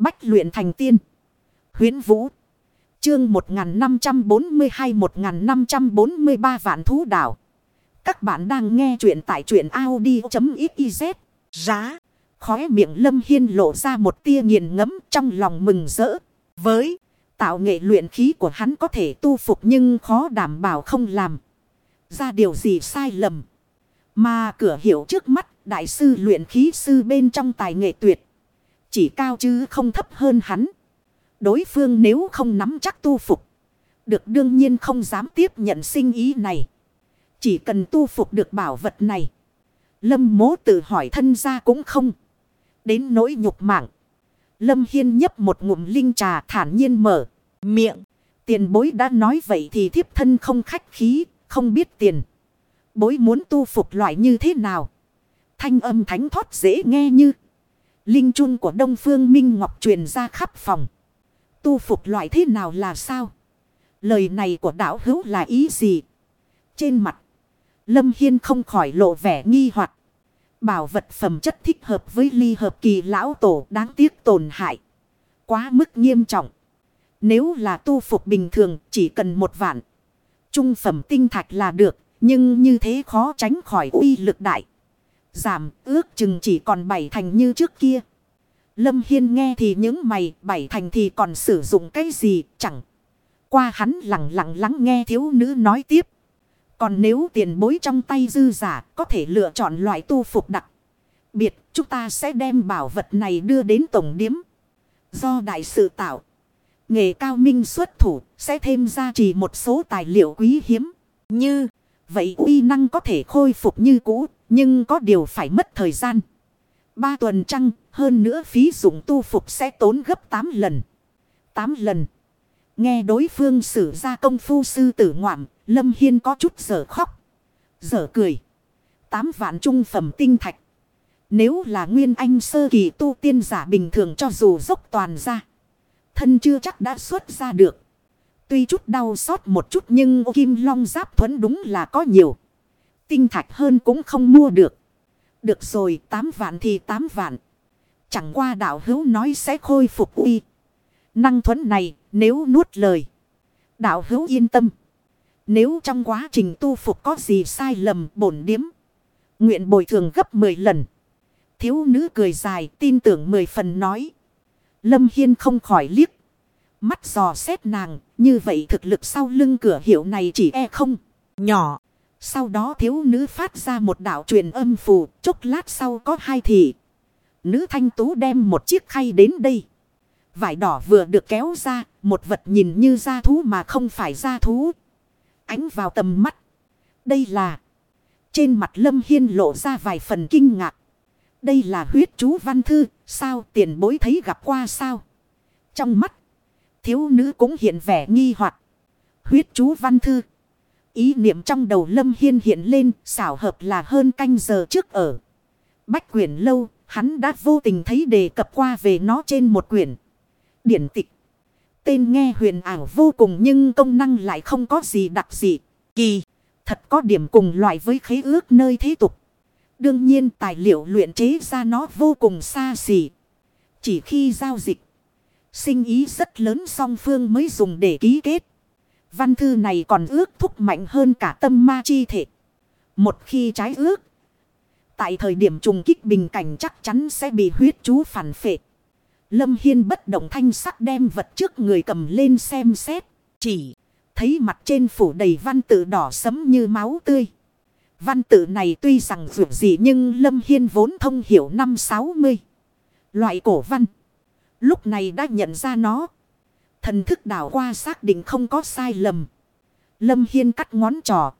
Bách luyện thành tiên. Huyến Vũ. Chương 1542-1543 vạn thú đảo. Các bạn đang nghe truyện tại truyện Audi.xyz. Giá. Khóe miệng Lâm Hiên lộ ra một tia nghiền ngẫm, trong lòng mừng rỡ. Với tạo nghệ luyện khí của hắn có thể tu phục nhưng khó đảm bảo không làm. Ra điều gì sai lầm. Mà cửa hiệu trước mắt, đại sư luyện khí sư bên trong tài nghệ tuyệt. Chỉ cao chứ không thấp hơn hắn. Đối phương nếu không nắm chắc tu phục. Được đương nhiên không dám tiếp nhận sinh ý này. Chỉ cần tu phục được bảo vật này. Lâm mố tự hỏi thân ra cũng không. Đến nỗi nhục mạng. Lâm Hiên nhấp một ngụm linh trà thản nhiên mở. Miệng. Tiền bối đã nói vậy thì thiếp thân không khách khí. Không biết tiền. Bối muốn tu phục loại như thế nào. Thanh âm thánh thoát dễ nghe như. Linh chun của Đông Phương Minh Ngọc truyền ra khắp phòng. Tu phục loại thế nào là sao? Lời này của đảo hữu là ý gì? Trên mặt. Lâm Hiên không khỏi lộ vẻ nghi hoặc Bảo vật phẩm chất thích hợp với ly hợp kỳ lão tổ đáng tiếc tổn hại. Quá mức nghiêm trọng. Nếu là tu phục bình thường, chỉ cần một vạn. Trung phẩm tinh thạch là được. Nhưng như thế khó tránh khỏi uy lực đại. Giảm ước chừng chỉ còn bảy thành như trước kia. Lâm Hiên nghe thì những mày, bảy thành thì còn sử dụng cái gì, chẳng. Qua hắn lặng lặng lắng nghe thiếu nữ nói tiếp. Còn nếu tiền bối trong tay dư giả có thể lựa chọn loại tu phục đặc. Biệt, chúng ta sẽ đem bảo vật này đưa đến tổng điếm. Do đại sự tạo. Nghề cao minh xuất thủ sẽ thêm ra chỉ một số tài liệu quý hiếm. Như, vậy uy năng có thể khôi phục như cũ nhưng có điều phải mất thời gian. Ba tuần trăng hơn nữa phí dụng tu phục sẽ tốn gấp 8 lần. 8 lần. Nghe đối phương sử ra công phu sư tử ngoạm, Lâm Hiên có chút giở khóc. Giở cười. Tám vạn trung phẩm tinh thạch. Nếu là nguyên anh sơ kỳ tu tiên giả bình thường cho dù dốc toàn ra. Thân chưa chắc đã xuất ra được. Tuy chút đau xót một chút nhưng kim long giáp thuẫn đúng là có nhiều. Tinh thạch hơn cũng không mua được. Được rồi, 8 vạn thì 8 vạn. Chẳng qua đạo hữu nói sẽ khôi phục uy. Năng thuẫn này, nếu nuốt lời. Đạo hữu yên tâm. Nếu trong quá trình tu phục có gì sai lầm bổn điếm. Nguyện bồi thường gấp 10 lần. Thiếu nữ cười dài tin tưởng 10 phần nói. Lâm Hiên không khỏi liếc. Mắt giò xét nàng. Như vậy thực lực sau lưng cửa hiệu này chỉ e không. Nhỏ. Sau đó thiếu nữ phát ra một đạo truyền âm phù. Chốc lát sau có hai thị. Nữ thanh tú đem một chiếc khay đến đây. Vải đỏ vừa được kéo ra. Một vật nhìn như da thú mà không phải da thú. Ánh vào tầm mắt. Đây là. Trên mặt Lâm Hiên lộ ra vài phần kinh ngạc. Đây là huyết chú văn thư. Sao tiền bối thấy gặp qua sao? Trong mắt. Thiếu nữ cũng hiện vẻ nghi hoặc Huyết chú văn thư. Ý niệm trong đầu Lâm Hiên hiện lên xảo hợp là hơn canh giờ trước ở. Bách quyển lâu, hắn đã vô tình thấy đề cập qua về nó trên một quyển. Điển tịch. Tên nghe huyền ảo vô cùng nhưng công năng lại không có gì đặc dị. Kỳ, thật có điểm cùng loại với khế ước nơi thế tục. Đương nhiên tài liệu luyện chế ra nó vô cùng xa xỉ. Chỉ khi giao dịch, sinh ý rất lớn song phương mới dùng để ký kết. Văn thư này còn ước thúc mạnh hơn cả tâm ma chi thể. Một khi trái ước, tại thời điểm trùng kích bình cảnh chắc chắn sẽ bị huyết chú phản phệ. Lâm Hiên bất động thanh sắc đem vật trước người cầm lên xem xét. Chỉ thấy mặt trên phủ đầy văn tự đỏ sấm như máu tươi. Văn tự này tuy rằng dù gì nhưng Lâm Hiên vốn thông hiểu năm 60. Loại cổ văn. Lúc này đã nhận ra nó. Thần thức đảo qua xác định không có sai lầm. Lâm Hiên cắt ngón trỏ.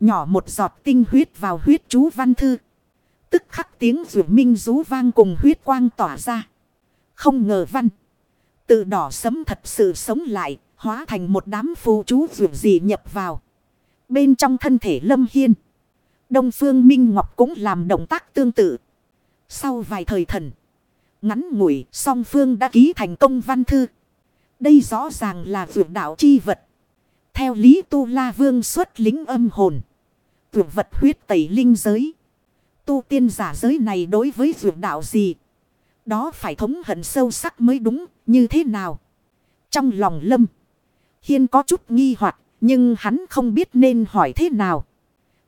Nhỏ một giọt tinh huyết vào huyết chú văn thư. Tức khắc tiếng rủ minh rú vang cùng huyết quang tỏa ra. Không ngờ văn. Tự đỏ sấm thật sự sống lại. Hóa thành một đám phù chú rủ gì nhập vào. Bên trong thân thể Lâm Hiên. Đông Phương Minh Ngọc cũng làm động tác tương tự. Sau vài thời thần. Ngắn ngủi, song phương đã ký thành công văn thư. Đây rõ ràng là vượt đạo chi vật. Theo Lý Tu La Vương xuất lính âm hồn. Vượt vật huyết tẩy linh giới. Tu tiên giả giới này đối với vượt đạo gì? Đó phải thống hận sâu sắc mới đúng, như thế nào? Trong lòng Lâm, Hiên có chút nghi hoặc nhưng hắn không biết nên hỏi thế nào.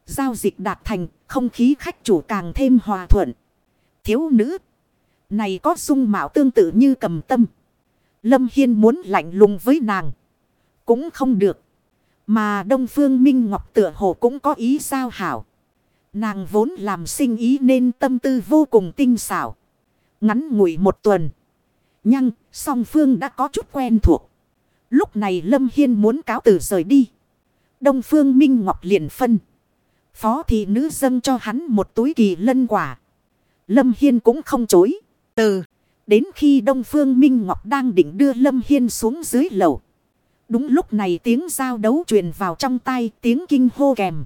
Giao dịch đạt thành, không khí khách chủ càng thêm hòa thuận. Thiếu nữ, này có dung mạo tương tự như cầm tâm. Lâm Hiên muốn lạnh lùng với nàng. Cũng không được. Mà Đông Phương Minh Ngọc tựa hồ cũng có ý sao hảo. Nàng vốn làm sinh ý nên tâm tư vô cùng tinh xảo. Ngắn ngủi một tuần. Nhưng song phương đã có chút quen thuộc. Lúc này Lâm Hiên muốn cáo từ rời đi. Đông Phương Minh Ngọc liền phân. Phó thị nữ dâng cho hắn một túi kỳ lân quả. Lâm Hiên cũng không chối. Từ. Đến khi Đông Phương Minh Ngọc đang định đưa Lâm Hiên xuống dưới lầu. Đúng lúc này tiếng giao đấu truyền vào trong tay tiếng kinh hô kèm.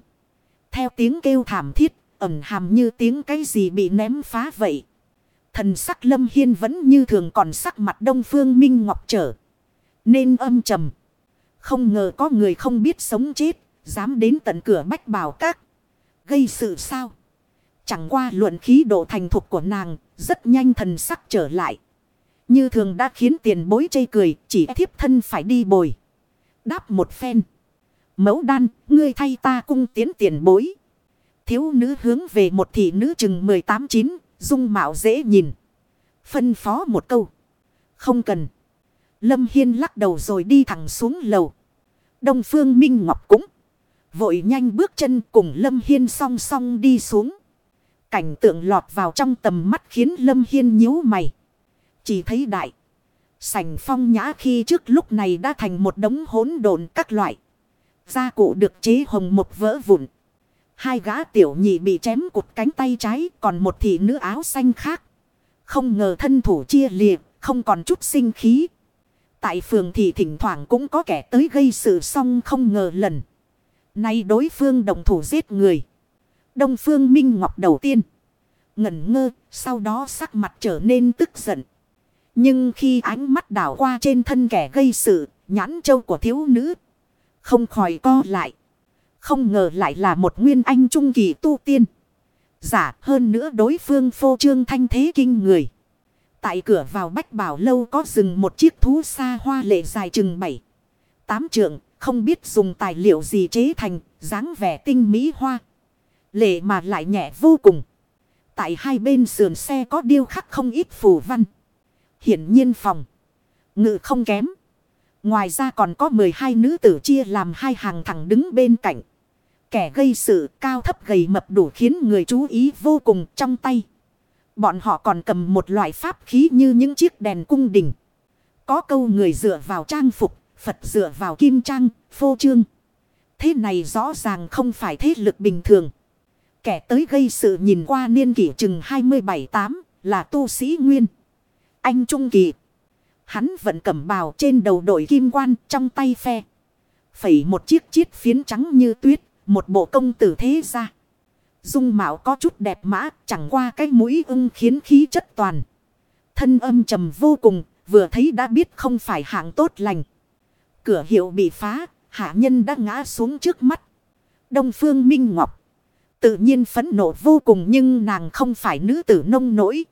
Theo tiếng kêu thảm thiết, ẩn hàm như tiếng cái gì bị ném phá vậy. Thần sắc Lâm Hiên vẫn như thường còn sắc mặt Đông Phương Minh Ngọc trở. Nên âm trầm. Không ngờ có người không biết sống chết, dám đến tận cửa bách bảo các. Gây sự sao? Chẳng qua luận khí độ thành thục của nàng, rất nhanh thần sắc trở lại. Như thường đã khiến tiền bối chây cười, chỉ thiếp thân phải đi bồi. Đáp một phen. Mẫu đan, ngươi thay ta cung tiến tiền bối. Thiếu nữ hướng về một thị nữ chừng 18-9, dung mạo dễ nhìn. Phân phó một câu. Không cần. Lâm Hiên lắc đầu rồi đi thẳng xuống lầu. Đông Phương Minh Ngọc cũng vội nhanh bước chân cùng Lâm Hiên song song đi xuống. Cảnh tượng lọt vào trong tầm mắt khiến Lâm Hiên nhíu mày. Chỉ thấy đại. Sảnh phong nhã khi trước lúc này đã thành một đống hỗn độn các loại. Gia cụ được chế hồng một vỡ vụn. Hai gã tiểu nhị bị chém cụt cánh tay trái còn một thị nữ áo xanh khác. Không ngờ thân thủ chia liệt, không còn chút sinh khí. Tại phường thì thỉnh thoảng cũng có kẻ tới gây sự xong không ngờ lần. Nay đối phương đồng thủ giết người. Đông phương Minh Ngọc đầu tiên. Ngẩn ngơ, sau đó sắc mặt trở nên tức giận. Nhưng khi ánh mắt đảo qua trên thân kẻ gây sự, nhãn châu của thiếu nữ. Không khỏi co lại. Không ngờ lại là một nguyên anh trung kỳ tu tiên. Giả hơn nữa đối phương phô trương thanh thế kinh người. Tại cửa vào bách bảo lâu có dừng một chiếc thú xa hoa lệ dài chừng bảy. Tám trượng, không biết dùng tài liệu gì chế thành, dáng vẻ tinh mỹ hoa. Lệ mà lại nhẹ vô cùng. Tại hai bên sườn xe có điêu khắc không ít phù văn. Hiển nhiên phòng. Ngự không kém. Ngoài ra còn có 12 nữ tử chia làm hai hàng thẳng đứng bên cạnh. Kẻ gây sự cao thấp gầy mập đủ khiến người chú ý vô cùng trong tay. Bọn họ còn cầm một loại pháp khí như những chiếc đèn cung đình. Có câu người dựa vào trang phục, Phật dựa vào kim trang, phô trương. Thế này rõ ràng không phải thế lực bình thường. Kẻ tới gây sự nhìn qua niên kỷ chừng 27-8 là tu sĩ nguyên. Anh Trung Kỳ. Hắn vẫn cầm bào trên đầu đội kim quan trong tay phe. Phẩy một chiếc chiết phiến trắng như tuyết. Một bộ công tử thế ra. Dung mạo có chút đẹp mã. Chẳng qua cái mũi ưng khiến khí chất toàn. Thân âm trầm vô cùng. Vừa thấy đã biết không phải hạng tốt lành. Cửa hiệu bị phá. Hạ nhân đã ngã xuống trước mắt. Đông Phương Minh Ngọc. Tự nhiên phấn nộ vô cùng nhưng nàng không phải nữ tử nông nỗi.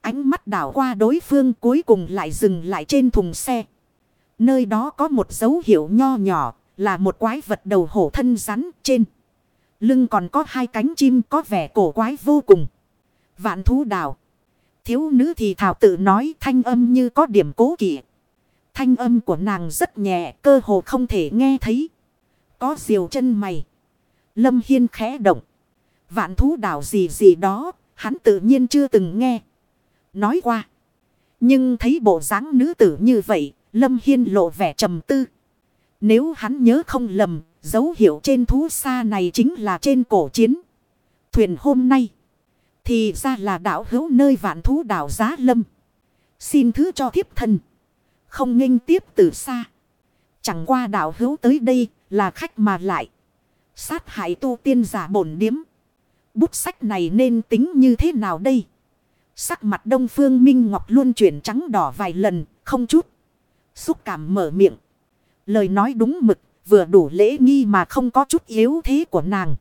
Ánh mắt đảo qua đối phương cuối cùng lại dừng lại trên thùng xe. Nơi đó có một dấu hiệu nho nhỏ, là một quái vật đầu hổ thân rắn trên. Lưng còn có hai cánh chim có vẻ cổ quái vô cùng. Vạn thú đảo. Thiếu nữ thì thảo tự nói thanh âm như có điểm cố kỵ. Thanh âm của nàng rất nhẹ, cơ hồ không thể nghe thấy. Có diều chân mày. Lâm Hiên khẽ động. Vạn thú đảo gì gì đó hắn tự nhiên chưa từng nghe nói qua. Nhưng thấy bộ dáng nữ tử như vậy, Lâm Hiên lộ vẻ trầm tư. Nếu hắn nhớ không lầm, dấu hiệu trên thú xa này chính là trên cổ chiến. Thuyền hôm nay, thì ra là đảo hữu nơi vạn thú đảo giá lâm. Xin thứ cho thiếp thân. Không nghênh tiếp từ xa. Chẳng qua đảo hữu tới đây là khách mà lại. Sát hại tu tiên giả bổn điếm. Bút sách này nên tính như thế nào đây? Sắc mặt đông phương minh ngọc luôn chuyển trắng đỏ vài lần, không chút. Xúc cảm mở miệng. Lời nói đúng mực, vừa đủ lễ nghi mà không có chút yếu thế của nàng.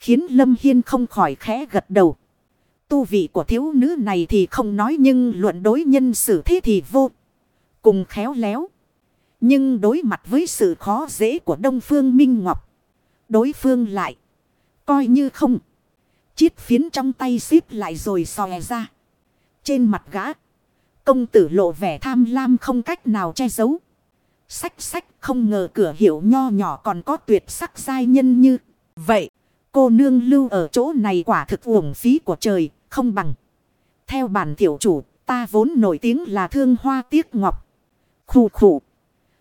Khiến Lâm Hiên không khỏi khẽ gật đầu. Tu vị của thiếu nữ này thì không nói nhưng luận đối nhân xử thế thì vô cùng khéo léo. Nhưng đối mặt với sự khó dễ của Đông Phương Minh Ngọc. Đối phương lại. Coi như không. Chiết phiến trong tay xíp lại rồi xòe ra. Trên mặt gã. Công tử lộ vẻ tham lam không cách nào che giấu. Sách sách không ngờ cửa hiệu nho nhỏ còn có tuyệt sắc giai nhân như. Vậy cô nương lưu ở chỗ này quả thực uổng phí của trời, không bằng. Theo bản tiểu chủ, ta vốn nổi tiếng là thương hoa tiếc ngọc. Khủ khủ.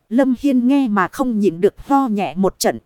Lâm Hiên nghe mà không nhịn được ho nhẹ một trận.